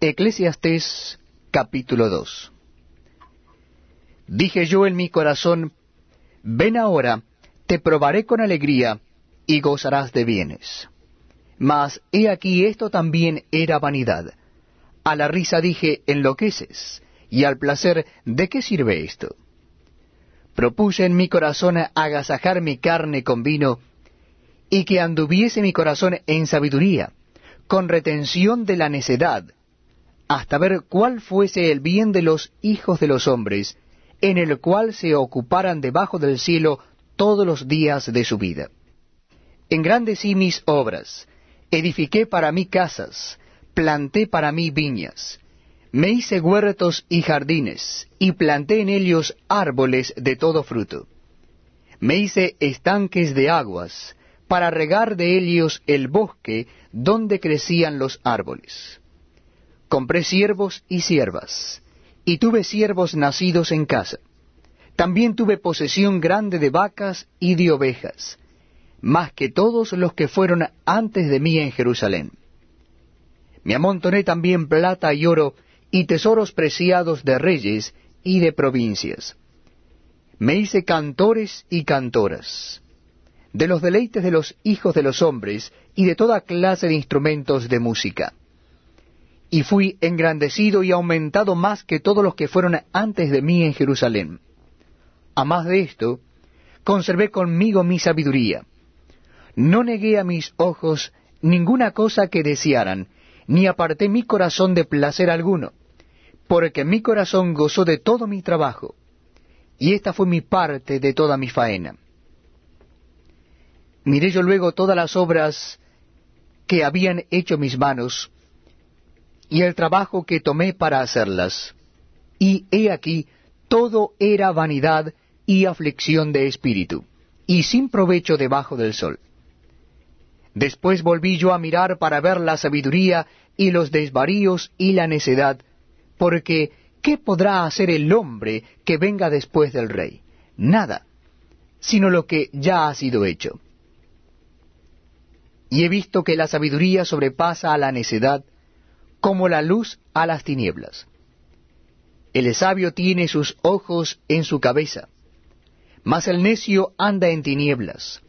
Eclesiastés capítulo 2 Dije yo en mi corazón, ven ahora, te probaré con alegría, y gozarás de bienes. Mas he aquí esto también era vanidad. A la risa dije, enloqueces, y al placer, ¿de qué sirve esto? Propuse en mi corazón agasajar mi carne con vino, y que anduviese mi corazón en sabiduría, con retención de la necedad, hasta ver cuál fuese el bien de los hijos de los hombres, en el cual se ocuparan debajo del cielo todos los días de su vida. Engrandecí mis obras, edifiqué para mí casas, planté para mí viñas, me hice huertos y jardines, y planté en ellos árboles de todo fruto. Me hice estanques de aguas, para regar de ellos el bosque donde crecían los árboles. Compré siervos y siervas, y tuve siervos nacidos en casa. También tuve posesión grande de vacas y de ovejas, más que todos los que fueron antes de mí en Jerusalén. Me amontoné también plata y oro y tesoros preciados de reyes y de provincias. Me hice cantores y cantoras, de los deleites de los hijos de los hombres y de toda clase de instrumentos de música y fui engrandecido y aumentado más que todos los que fueron antes de mí en Jerusalén. A más de esto, conservé conmigo mi sabiduría. No negué a mis ojos ninguna cosa que desearan, ni aparté mi corazón de placer alguno, porque mi corazón gozó de todo mi trabajo, y esta fue mi parte de toda mi faena. Miré yo luego todas las obras que habían hecho mis manos, y el trabajo que tomé para hacerlas. Y he aquí, todo era vanidad y aflicción de espíritu, y sin provecho debajo del sol. Después volví yo a mirar para ver la sabiduría y los desvaríos y la necedad, porque ¿qué podrá hacer el hombre que venga después del rey? Nada, sino lo que ya ha sido hecho. Y he visto que la sabiduría sobrepasa a la necedad, como la luz a las tinieblas. El sabio tiene sus ojos en su cabeza, mas el necio anda en tinieblas.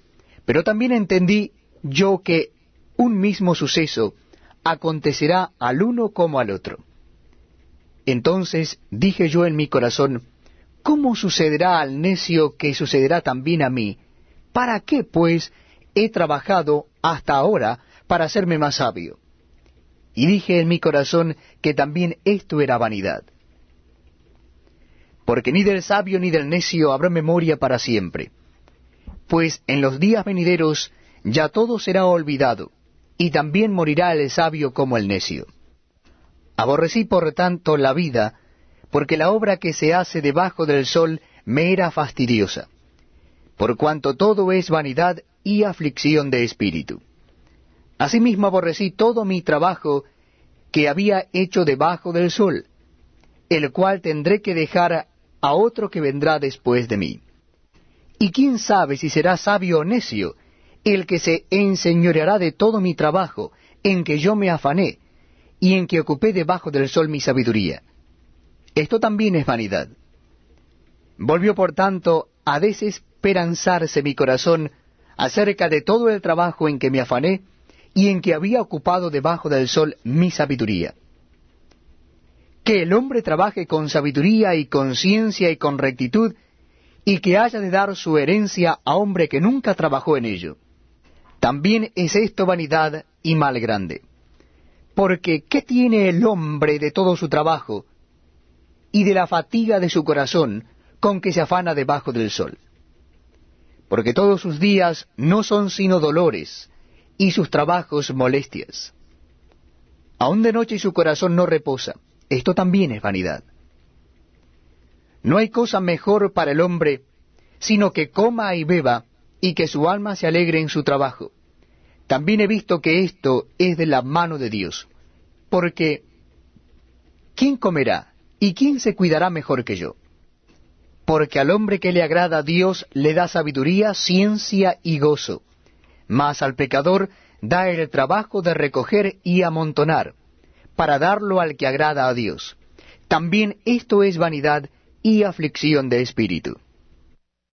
Pero también entendí yo que un mismo suceso acontecerá al uno como al otro. Entonces dije yo en mi corazón, ¿cómo sucederá al necio que sucederá también a mí? ¿Para qué, pues, he trabajado hasta ahora para hacerme más sabio? Y dije en mi corazón que también esto era vanidad. Porque ni del sabio ni del necio habrá memoria para siempre, pues en los días venideros ya todo será olvidado, y también morirá el sabio como el necio. Aborrecí por tanto la vida, porque la obra que se hace debajo del sol me era fastidiosa, por cuanto todo es vanidad y aflicción de espíritu. Asimismo aborrecí todo mi trabajo que había hecho debajo del sol, el cual tendré que dejar a otro que vendrá después de mí. Y quién sabe si será sabio o necio el que se enseñoreará de todo mi trabajo, en que yo me afané, y en que ocupé debajo del sol mi sabiduría. Esto también es vanidad. Volvió por tanto a desesperanzarse mi corazón acerca de todo el trabajo en que me afané, y en que había ocupado debajo del sol mi sabiduría. Que el hombre trabaje con sabiduría y con ciencia y con rectitud, y que haya de dar su herencia a hombre que nunca trabajó en ello. También es esto vanidad y mal grande. Porque ¿qué tiene el hombre de todo su trabajo y de la fatiga de su corazón con que se afana debajo del sol? Porque todos sus días no son sino dolores, y sus trabajos molestias. Aun de noche su corazón no reposa. Esto también es vanidad. No hay cosa mejor para el hombre sino que coma y beba y que su alma se alegre en su trabajo. También he visto que esto es de la mano de Dios, porque ¿quién comerá y quién se cuidará mejor que yo? Porque al hombre que le agrada a Dios le da sabiduría, ciencia y gozo mas al pecador da el trabajo de recoger y amontonar, para darlo al que agrada a Dios. También esto es vanidad y aflicción de espíritu.